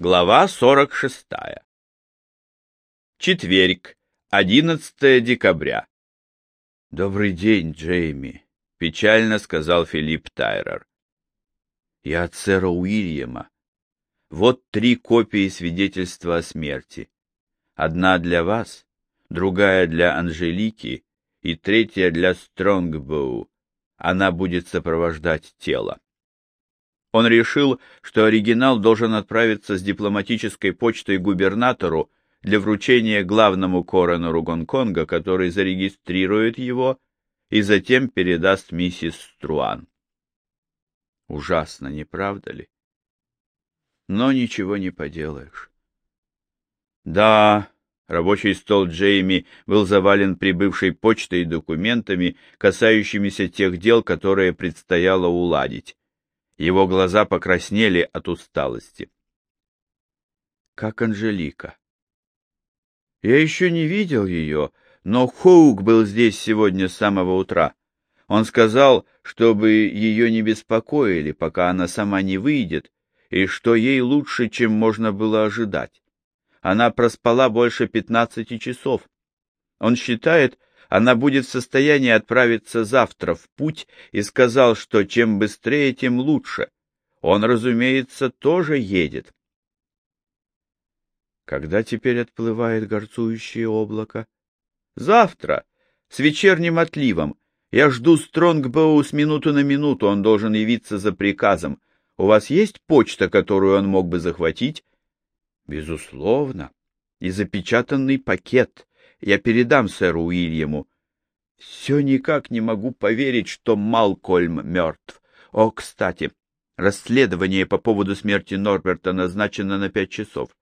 Глава 46. Четверг, 11 декабря. «Добрый день, Джейми», — печально сказал Филипп Тайрер. «Я от сэра Уильяма. Вот три копии свидетельства о смерти. Одна для вас, другая для Анжелики и третья для Стронгбоу. Она будет сопровождать тело. Он решил, что оригинал должен отправиться с дипломатической почтой губернатору для вручения главному коронеру Гонконга, который зарегистрирует его и затем передаст миссис Струан. Ужасно, не правда ли? Но ничего не поделаешь. Да, рабочий стол Джейми был завален прибывшей почтой и документами, касающимися тех дел, которые предстояло уладить. Его глаза покраснели от усталости. Как Анжелика. Я еще не видел ее, но Хоук был здесь сегодня с самого утра. Он сказал, чтобы ее не беспокоили, пока она сама не выйдет, и что ей лучше, чем можно было ожидать. Она проспала больше пятнадцати часов. Он считает, она будет в состоянии отправиться завтра в путь и сказал, что чем быстрее, тем лучше. Он, разумеется, тоже едет. Когда теперь отплывает горцующее облако? Завтра, с вечерним отливом. Я жду Стронгбоу с минуту на минуту, он должен явиться за приказом. У вас есть почта, которую он мог бы захватить? Безусловно. И запечатанный пакет я передам сэру Уильяму. Все никак не могу поверить, что Малкольм мертв. О, кстати, расследование по поводу смерти Норберта назначено на пять часов.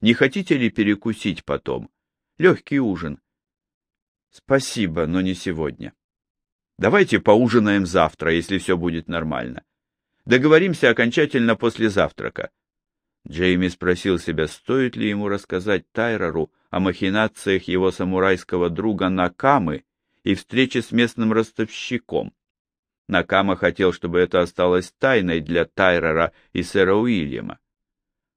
Не хотите ли перекусить потом? Легкий ужин. Спасибо, но не сегодня. Давайте поужинаем завтра, если все будет нормально. Договоримся окончательно после завтрака. Джейми спросил себя, стоит ли ему рассказать Тайрору о махинациях его самурайского друга Накамы и встрече с местным ростовщиком. Накама хотел, чтобы это осталось тайной для Тайрора и сэра Уильяма.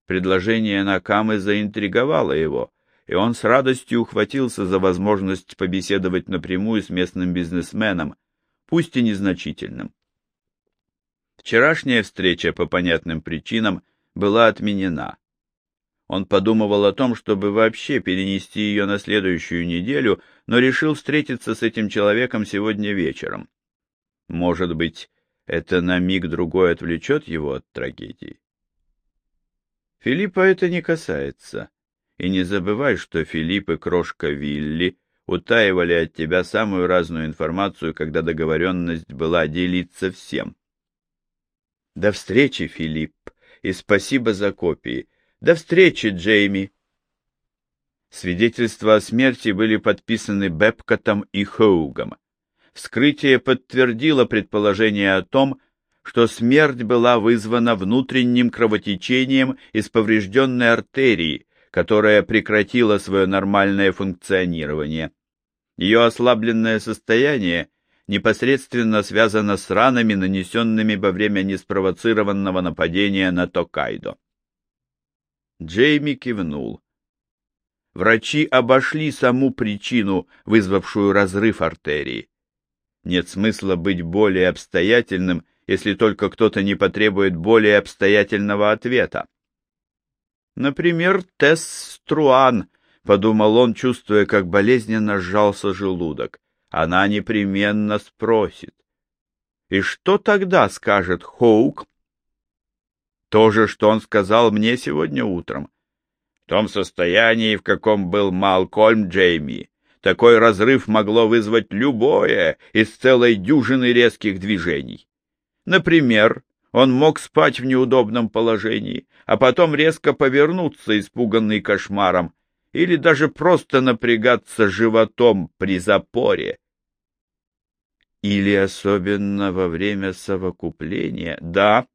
Предложение Накамы заинтриговало его, и он с радостью ухватился за возможность побеседовать напрямую с местным бизнесменом, пусть и незначительным. Вчерашняя встреча по понятным причинам была отменена. Он подумывал о том, чтобы вообще перенести ее на следующую неделю, но решил встретиться с этим человеком сегодня вечером. Может быть, это на миг-другой отвлечет его от трагедии? Филиппа это не касается. И не забывай, что Филипп и крошка Вилли утаивали от тебя самую разную информацию, когда договоренность была делиться всем. До встречи, Филипп, и спасибо за копии. До встречи, Джейми. Свидетельства о смерти были подписаны Бепкотом и Хоугом. Вскрытие подтвердило предположение о том, что смерть была вызвана внутренним кровотечением из поврежденной артерии, которая прекратила свое нормальное функционирование. Ее ослабленное состояние непосредственно связано с ранами, нанесенными во время неспровоцированного нападения на Токайдо. Джейми кивнул. Врачи обошли саму причину, вызвавшую разрыв артерии. Нет смысла быть более обстоятельным, если только кто-то не потребует более обстоятельного ответа. Например, Тесс Струан, — подумал он, чувствуя, как болезненно сжался желудок. Она непременно спросит. И что тогда скажет Хоук? То же, что он сказал мне сегодня утром. В том состоянии, в каком был Малкольм Джейми, такой разрыв могло вызвать любое из целой дюжины резких движений. Например, он мог спать в неудобном положении, а потом резко повернуться, испуганный кошмаром, или даже просто напрягаться животом при запоре. Или особенно во время совокупления. Да,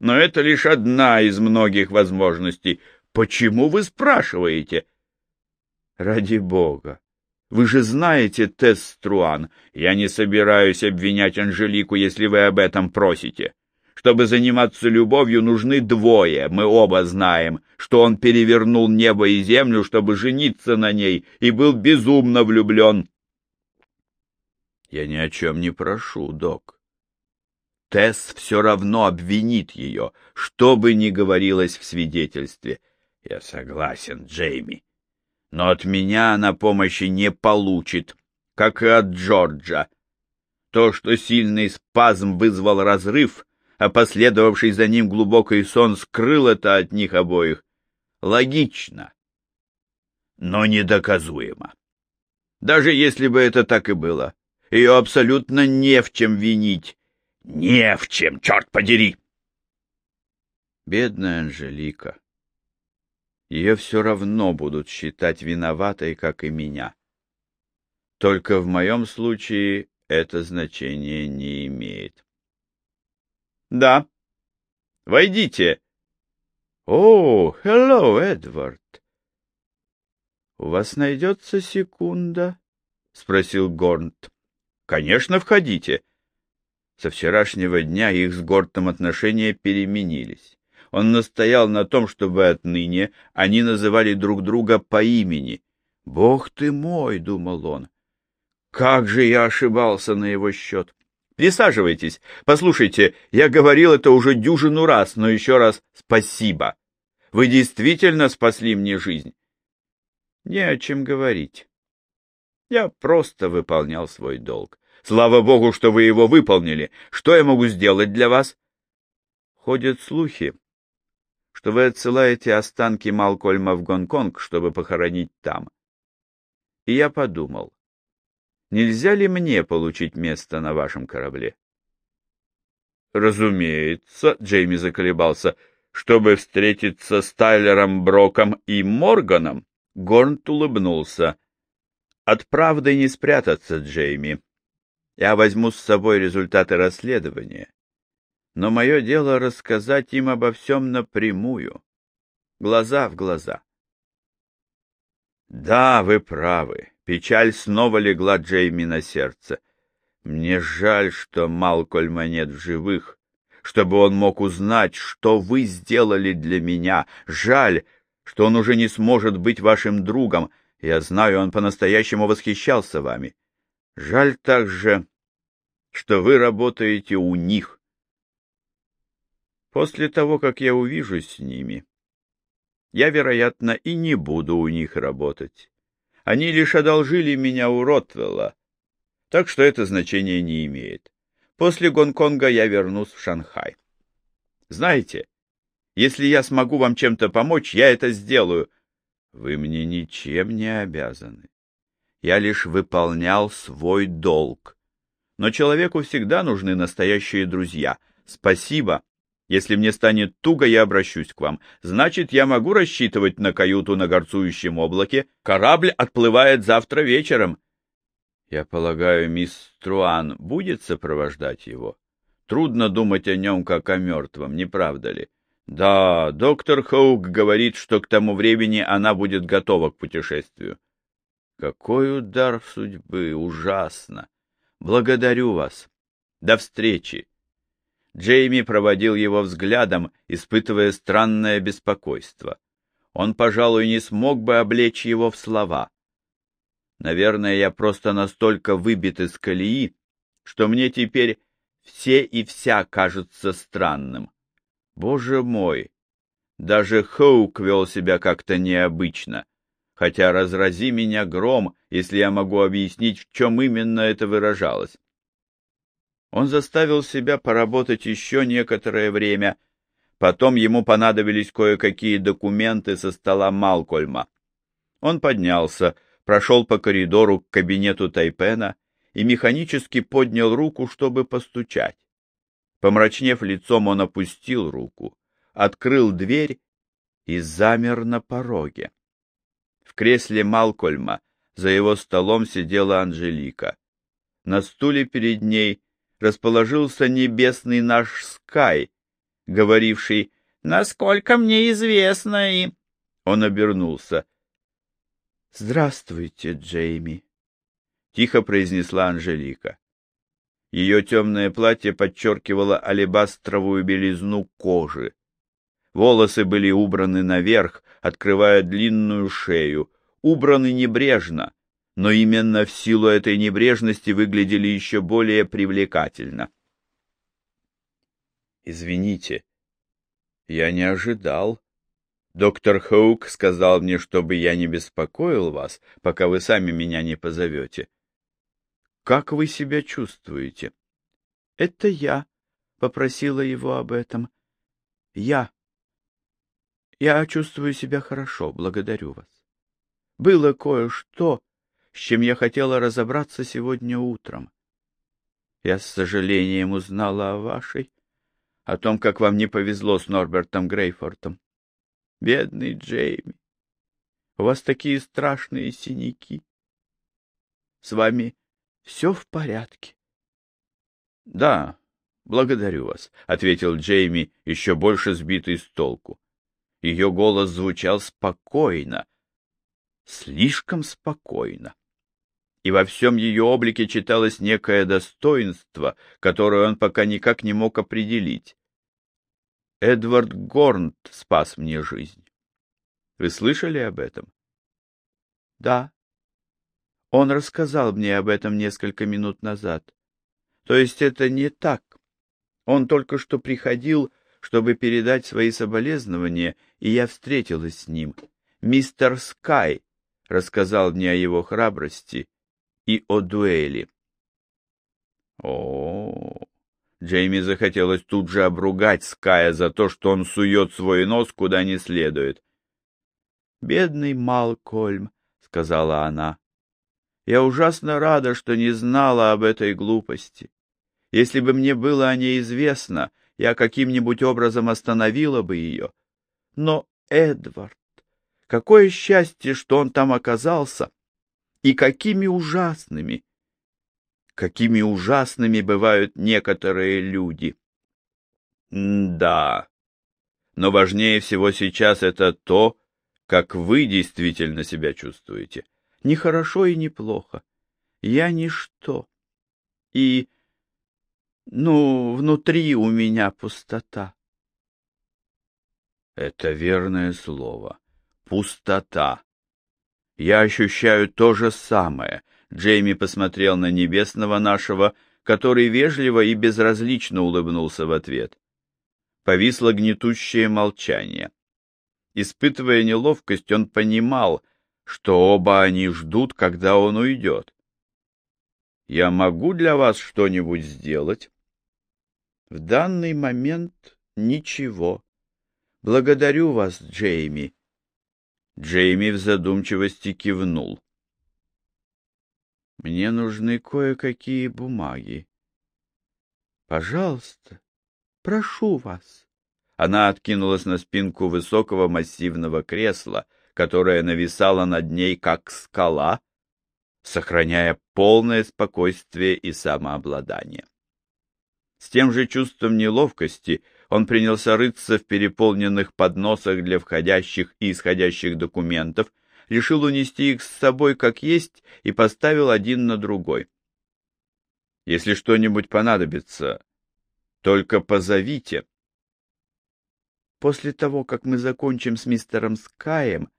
но это лишь одна из многих возможностей. Почему вы спрашиваете? Ради бога. Вы же знаете, Тесс Струан, я не собираюсь обвинять Анжелику, если вы об этом просите. Чтобы заниматься любовью, нужны двое. Мы оба знаем, что он перевернул небо и землю, чтобы жениться на ней, и был безумно влюблен. Я ни о чем не прошу, док. Тесс все равно обвинит ее, что бы ни говорилось в свидетельстве. Я согласен, Джейми. Но от меня она помощи не получит, как и от Джорджа. То, что сильный спазм вызвал разрыв, а последовавший за ним глубокий сон скрыл это от них обоих, логично, но недоказуемо. Даже если бы это так и было, ее абсолютно не в чем винить. Не в чем, черт подери! Бедная Анжелика. Ее все равно будут считать виноватой, как и меня. Только в моем случае это значение не имеет. — Да. — Войдите. — О, hello, Эдвард. — У вас найдется секунда? — спросил Горнт. — Конечно, входите. Со вчерашнего дня их с Гортом отношения переменились. Он настоял на том, чтобы отныне они называли друг друга по имени. «Бог ты мой!» — думал он. «Как же я ошибался на его счет!» Присаживайтесь. Послушайте, я говорил это уже дюжину раз, но еще раз спасибо. Вы действительно спасли мне жизнь. Не о чем говорить. Я просто выполнял свой долг. Слава богу, что вы его выполнили. Что я могу сделать для вас? Ходят слухи, что вы отсылаете останки Малкольма в Гонконг, чтобы похоронить там. И я подумал, нельзя ли мне получить место на вашем корабле? Разумеется, Джейми заколебался. Чтобы встретиться с Тайлером Броком и Морганом, Горнт улыбнулся. От правды не спрятаться, Джейми. Я возьму с собой результаты расследования. Но мое дело рассказать им обо всем напрямую, глаза в глаза. Да, вы правы. Печаль снова легла Джейми на сердце. Мне жаль, что Малкольма нет в живых, чтобы он мог узнать, что вы сделали для меня. Жаль, что он уже не сможет быть вашим другом. Я знаю, он по-настоящему восхищался вами. Жаль также, что вы работаете у них. После того, как я увижусь с ними, я, вероятно, и не буду у них работать. Они лишь одолжили меня у Ротвелла, так что это значение не имеет. После Гонконга я вернусь в Шанхай. Знаете, если я смогу вам чем-то помочь, я это сделаю. Вы мне ничем не обязаны. Я лишь выполнял свой долг. Но человеку всегда нужны настоящие друзья. Спасибо если мне станет туго, я обращусь к вам. Значит, я могу рассчитывать на каюту на горцующем облаке. Корабль отплывает завтра вечером. Я полагаю, мисс Труан будет сопровождать его? Трудно думать о нем, как о мертвом, не правда ли? Да, доктор Хоук говорит, что к тому времени она будет готова к путешествию. Какой удар судьбы! Ужасно! Благодарю вас. До встречи. Джейми проводил его взглядом, испытывая странное беспокойство. Он, пожалуй, не смог бы облечь его в слова. Наверное, я просто настолько выбит из колеи, что мне теперь все и вся кажутся странным. Боже мой! Даже Хоук вел себя как-то необычно. Хотя разрази меня гром, если я могу объяснить, в чем именно это выражалось. Он заставил себя поработать еще некоторое время. Потом ему понадобились кое-какие документы со стола Малкольма. Он поднялся, прошел по коридору к кабинету Тайпена и механически поднял руку, чтобы постучать. Помрачнев лицом, он опустил руку, открыл дверь и замер на пороге. В кресле Малкольма за его столом сидела Анжелика. На стуле перед ней расположился небесный наш Скай, говоривший «Насколько мне известно и...» Он обернулся. «Здравствуйте, Джейми», — тихо произнесла Анжелика. Ее темное платье подчеркивало алебастровую белизну кожи. Волосы были убраны наверх, открывая длинную шею, убраны небрежно, но именно в силу этой небрежности выглядели еще более привлекательно. «Извините, я не ожидал. Доктор Хоук сказал мне, чтобы я не беспокоил вас, пока вы сами меня не позовете. Как вы себя чувствуете?» «Это я», — попросила его об этом. «Я. Я чувствую себя хорошо, благодарю вас. Было кое-что, с чем я хотела разобраться сегодня утром. Я с сожалением узнала о вашей, о том, как вам не повезло с Норбертом Грейфортом. Бедный Джейми, у вас такие страшные синяки. С вами все в порядке? — Да, благодарю вас, — ответил Джейми, еще больше сбитый с толку. Ее голос звучал спокойно, слишком спокойно. И во всем ее облике читалось некое достоинство, которое он пока никак не мог определить. Эдвард Горнт спас мне жизнь. Вы слышали об этом? Да. Он рассказал мне об этом несколько минут назад. То есть это не так. Он только что приходил, чтобы передать свои соболезнования, и я встретилась с ним. Мистер Скай рассказал мне о его храбрости и о дуэли. О, Джейми захотелось тут же обругать Ская за то, что он сует свой нос куда не следует. «Бедный Малкольм», — сказала она, — «я ужасно рада, что не знала об этой глупости. Если бы мне было о ней известно, я каким-нибудь образом остановила бы ее. Но Эдвард, какое счастье, что он там оказался, и какими ужасными, какими ужасными бывают некоторые люди. М да, но важнее всего сейчас это то, как вы действительно себя чувствуете. Не хорошо и не плохо. Я ничто. И, ну, внутри у меня пустота. Это верное слово. Пустота. Я ощущаю то же самое. Джейми посмотрел на небесного нашего, который вежливо и безразлично улыбнулся в ответ. Повисло гнетущее молчание. Испытывая неловкость, он понимал, что оба они ждут, когда он уйдет. «Я могу для вас что-нибудь сделать?» «В данный момент ничего. Благодарю вас, Джейми», Джейми в задумчивости кивнул. «Мне нужны кое-какие бумаги. Пожалуйста, прошу вас». Она откинулась на спинку высокого массивного кресла, которое нависало над ней, как скала, сохраняя полное спокойствие и самообладание. С тем же чувством неловкости он принялся рыться в переполненных подносах для входящих и исходящих документов, решил унести их с собой как есть и поставил один на другой. «Если что-нибудь понадобится, только позовите». После того, как мы закончим с мистером Скаем,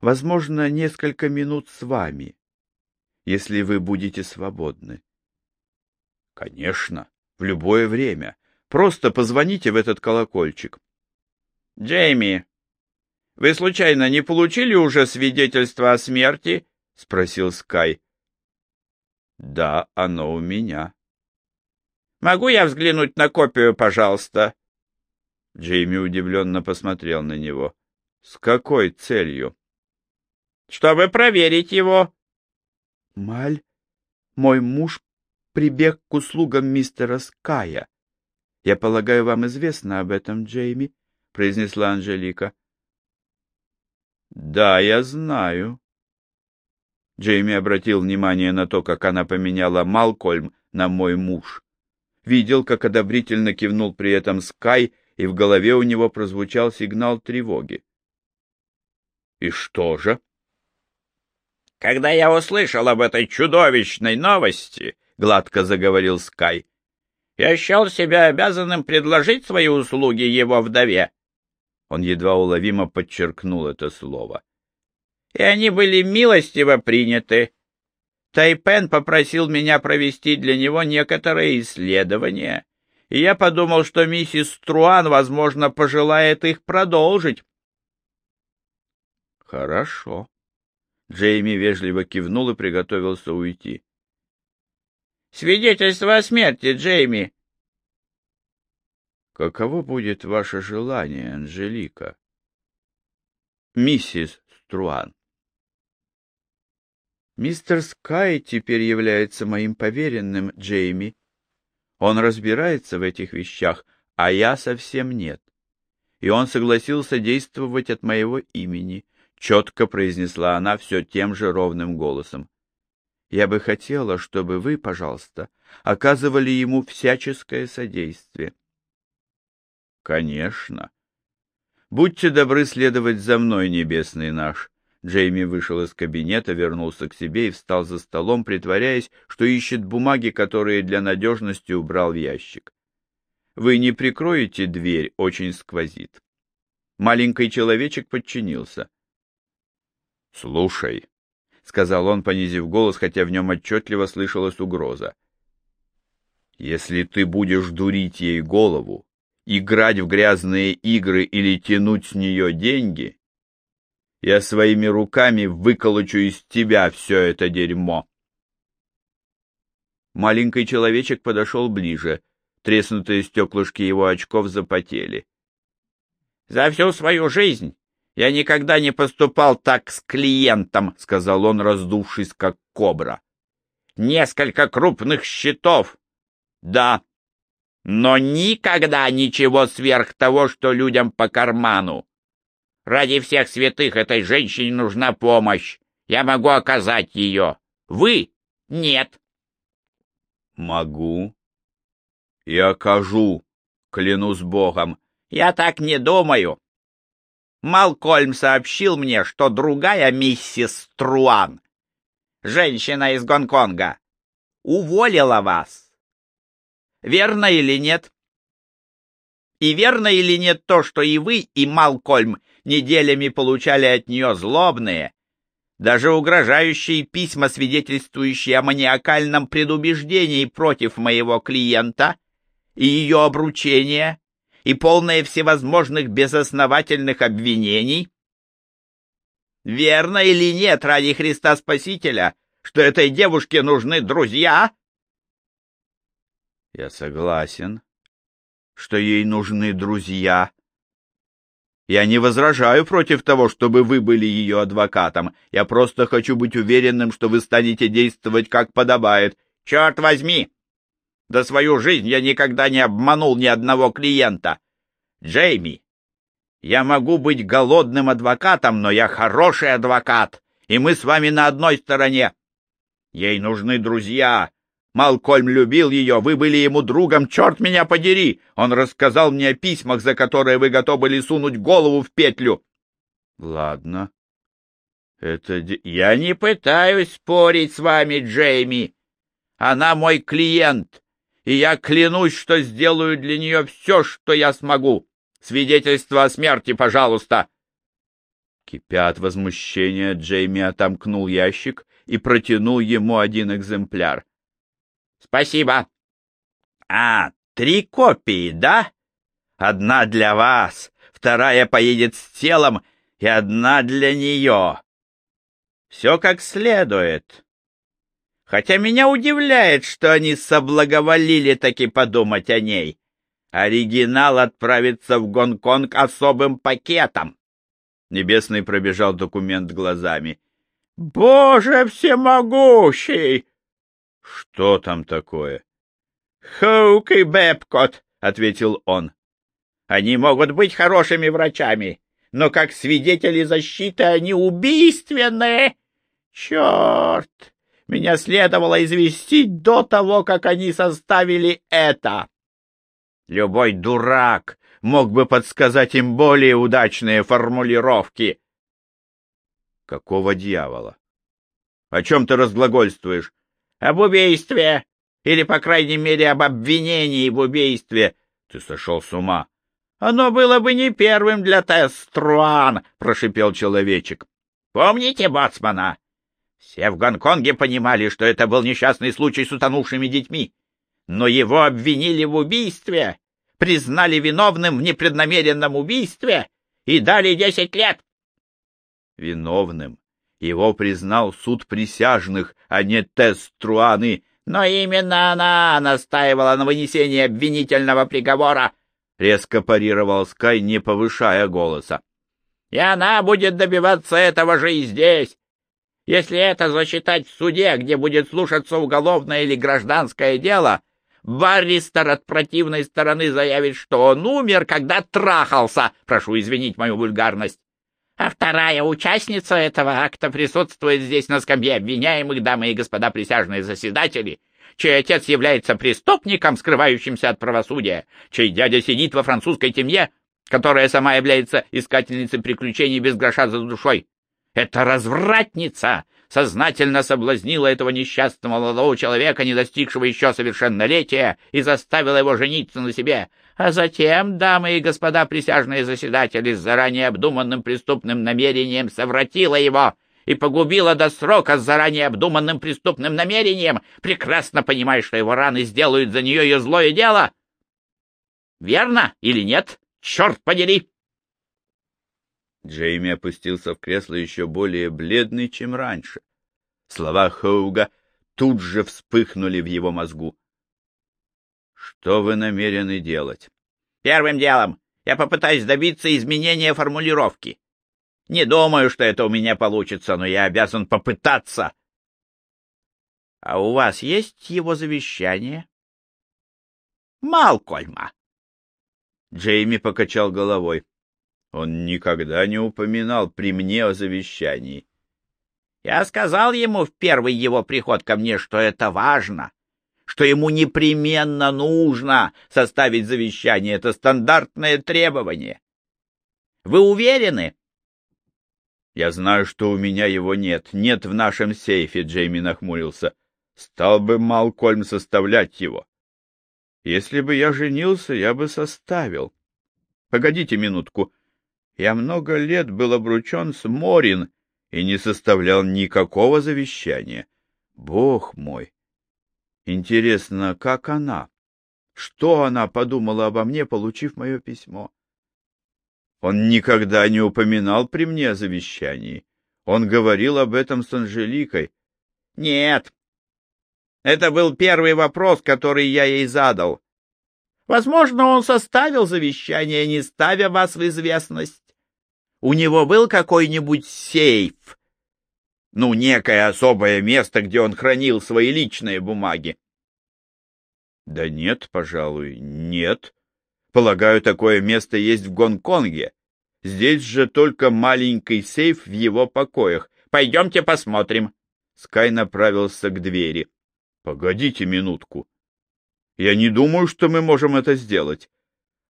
возможно, несколько минут с вами, если вы будете свободны. — Конечно, в любое время. Просто позвоните в этот колокольчик. — Джейми, вы случайно не получили уже свидетельство о смерти? — спросил Скай. — Да, оно у меня. — Могу я взглянуть на копию, пожалуйста? Джейми удивленно посмотрел на него. — С какой целью? — Чтобы проверить его. — Маль, мой муж прибег к услугам мистера Ская. «Я полагаю, вам известно об этом, Джейми?» — произнесла Анжелика. «Да, я знаю». Джейми обратил внимание на то, как она поменяла Малкольм на «мой муж». Видел, как одобрительно кивнул при этом Скай, и в голове у него прозвучал сигнал тревоги. «И что же?» «Когда я услышал об этой чудовищной новости, — гладко заговорил Скай. «Я счел себя обязанным предложить свои услуги его вдове». Он едва уловимо подчеркнул это слово. «И они были милостиво приняты. Тайпен попросил меня провести для него некоторые исследования, и я подумал, что миссис Труан, возможно, пожелает их продолжить». «Хорошо». Джейми вежливо кивнул и приготовился уйти. Свидетельство о смерти, Джейми. Каково будет ваше желание, Анжелика? Миссис Струан. Мистер Скай теперь является моим поверенным, Джейми. Он разбирается в этих вещах, а я совсем нет. И он согласился действовать от моего имени, — четко произнесла она все тем же ровным голосом. Я бы хотела, чтобы вы, пожалуйста, оказывали ему всяческое содействие. Конечно. Будьте добры следовать за мной, небесный наш. Джейми вышел из кабинета, вернулся к себе и встал за столом, притворяясь, что ищет бумаги, которые для надежности убрал в ящик. Вы не прикроете дверь, очень сквозит. Маленький человечек подчинился. — Слушай, — сказал он, понизив голос, хотя в нем отчетливо слышалась угроза. «Если ты будешь дурить ей голову, играть в грязные игры или тянуть с нее деньги, я своими руками выколочу из тебя все это дерьмо». Маленький человечек подошел ближе. Треснутые стеклышки его очков запотели. «За всю свою жизнь я никогда не поступал так с клиентом, — сказал он, раздувшись как кобра. Несколько крупных счетов. Да, но никогда ничего сверх того, что людям по карману. Ради всех святых этой женщине нужна помощь. Я могу оказать ее. Вы — нет. Могу. И окажу, клянусь Богом. Я так не думаю. Малкольм сообщил мне, что другая миссис Труан, женщина из Гонконга, уволила вас. Верно или нет? И верно или нет то, что и вы, и Малкольм неделями получали от нее злобные, даже угрожающие письма, свидетельствующие о маниакальном предубеждении против моего клиента и ее обручения, и полное всевозможных безосновательных обвинений? Верно или нет ради Христа Спасителя, что этой девушке нужны друзья? Я согласен, что ей нужны друзья. Я не возражаю против того, чтобы вы были ее адвокатом. Я просто хочу быть уверенным, что вы станете действовать как подобает. Черт возьми! За свою жизнь я никогда не обманул ни одного клиента. Джейми, я могу быть голодным адвокатом, но я хороший адвокат, и мы с вами на одной стороне. Ей нужны друзья. Малкольм любил ее, вы были ему другом, черт меня подери! Он рассказал мне о письмах, за которые вы готовы были сунуть голову в петлю. Ладно. Это... Я не пытаюсь спорить с вами, Джейми. Она мой клиент, и я клянусь, что сделаю для нее все, что я смогу. Свидетельство о смерти, пожалуйста!» Кипя от возмущения, Джейми отомкнул ящик и протянул ему один экземпляр. «Спасибо!» «А, три копии, да? Одна для вас, вторая поедет с телом и одна для нее. Все как следует. Хотя меня удивляет, что они соблаговолили таки подумать о ней. Оригинал отправится в Гонконг особым пакетом. Небесный пробежал документ глазами. Боже всемогущий! Что там такое? Хоук и Бепкот, ответил он. Они могут быть хорошими врачами, но как свидетели защиты они убийственные. Черт! Меня следовало известить до того, как они составили это. Любой дурак мог бы подсказать им более удачные формулировки. Какого дьявола? О чем ты разглагольствуешь? Об убийстве. Или, по крайней мере, об обвинении в убийстве. Ты сошел с ума. Оно было бы не первым для Теструан, — прошипел человечек. Помните боцмана? Все в Гонконге понимали, что это был несчастный случай с утонувшими детьми. Но его обвинили в убийстве, признали виновным в непреднамеренном убийстве и дали десять лет. Виновным его признал суд присяжных, а не Теструаны. Но именно она настаивала на вынесении обвинительного приговора, — резко парировал Скай, не повышая голоса. — И она будет добиваться этого же и здесь. Если это засчитать в суде, где будет слушаться уголовное или гражданское дело, баристер от противной стороны заявит, что он умер, когда трахался. Прошу извинить мою вульгарность. А вторая участница этого акта присутствует здесь на скамье обвиняемых, дамы и господа присяжные заседатели, чей отец является преступником, скрывающимся от правосудия, чей дядя сидит во французской темье, которая сама является искательницей приключений без гроша за душой. Это развратница сознательно соблазнила этого несчастного молодого человека, не достигшего еще совершеннолетия, и заставила его жениться на себе, а затем, дамы и господа присяжные заседатели, с заранее обдуманным преступным намерением совратила его и погубила до срока с заранее обдуманным преступным намерением, прекрасно понимая, что его раны сделают за нее ее злое дело. Верно или нет? Черт подери! Джейми опустился в кресло еще более бледный, чем раньше. Слова Хоуга тут же вспыхнули в его мозгу. Что вы намерены делать? Первым делом я попытаюсь добиться изменения формулировки. Не думаю, что это у меня получится, но я обязан попытаться. А у вас есть его завещание? Малкольма. Джейми покачал головой. Он никогда не упоминал при мне о завещании. Я сказал ему в первый его приход ко мне, что это важно что ему непременно нужно составить завещание. Это стандартное требование. Вы уверены? Я знаю, что у меня его нет. Нет в нашем сейфе, Джейми нахмурился. Стал бы Малкольм составлять его. Если бы я женился, я бы составил. Погодите минутку. Я много лет был обручен с Морин и не составлял никакого завещания. Бог мой! Интересно, как она? Что она подумала обо мне, получив мое письмо? Он никогда не упоминал при мне о завещании. Он говорил об этом с Анжеликой. Нет. Это был первый вопрос, который я ей задал. Возможно, он составил завещание, не ставя вас в известность. У него был какой-нибудь сейф, ну, некое особое место, где он хранил свои личные бумаги. Да нет, пожалуй, нет. Полагаю, такое место есть в Гонконге. Здесь же только маленький сейф в его покоях. Пойдемте посмотрим. Скай направился к двери. Погодите минутку. Я не думаю, что мы можем это сделать.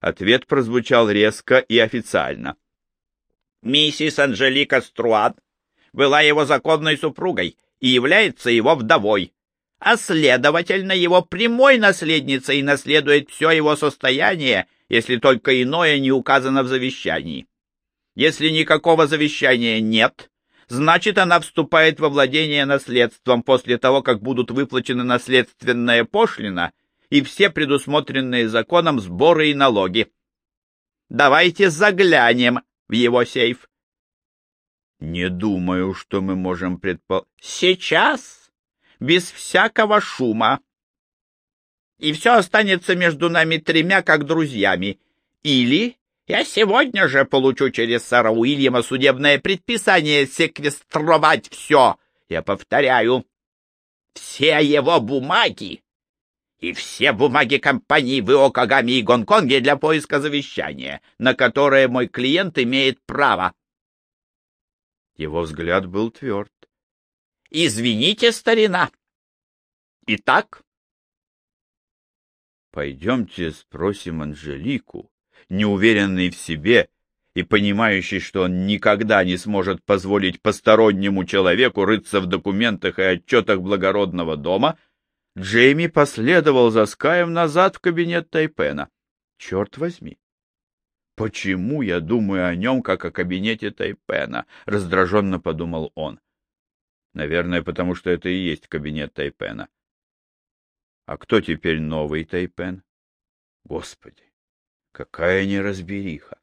Ответ прозвучал резко и официально. Миссис Анжелика Струат была его законной супругой и является его вдовой, а следовательно его прямой наследницей наследует все его состояние, если только иное не указано в завещании. Если никакого завещания нет, значит она вступает во владение наследством после того, как будут выплачены наследственная пошлина и все предусмотренные законом сборы и налоги. Давайте заглянем в его сейф. Не думаю, что мы можем предпол... Сейчас, без всякого шума. И все останется между нами тремя, как друзьями. Или я сегодня же получу через сэра Уильяма судебное предписание секвестровать все. Я повторяю, все его бумаги и все бумаги компании в Иокагаме и Гонконге для поиска завещания, на которое мой клиент имеет право. Его взгляд был тверд. — Извините, старина. — Итак? — Пойдемте спросим Анжелику, неуверенный в себе и понимающий, что он никогда не сможет позволить постороннему человеку рыться в документах и отчетах благородного дома, Джейми последовал за Скаем назад в кабинет Тайпена. Черт возьми! Почему я думаю о нем, как о кабинете Тайпена? Раздраженно подумал он. Наверное, потому что это и есть кабинет Тайпена. А кто теперь новый Тайпен? Господи, какая неразбериха!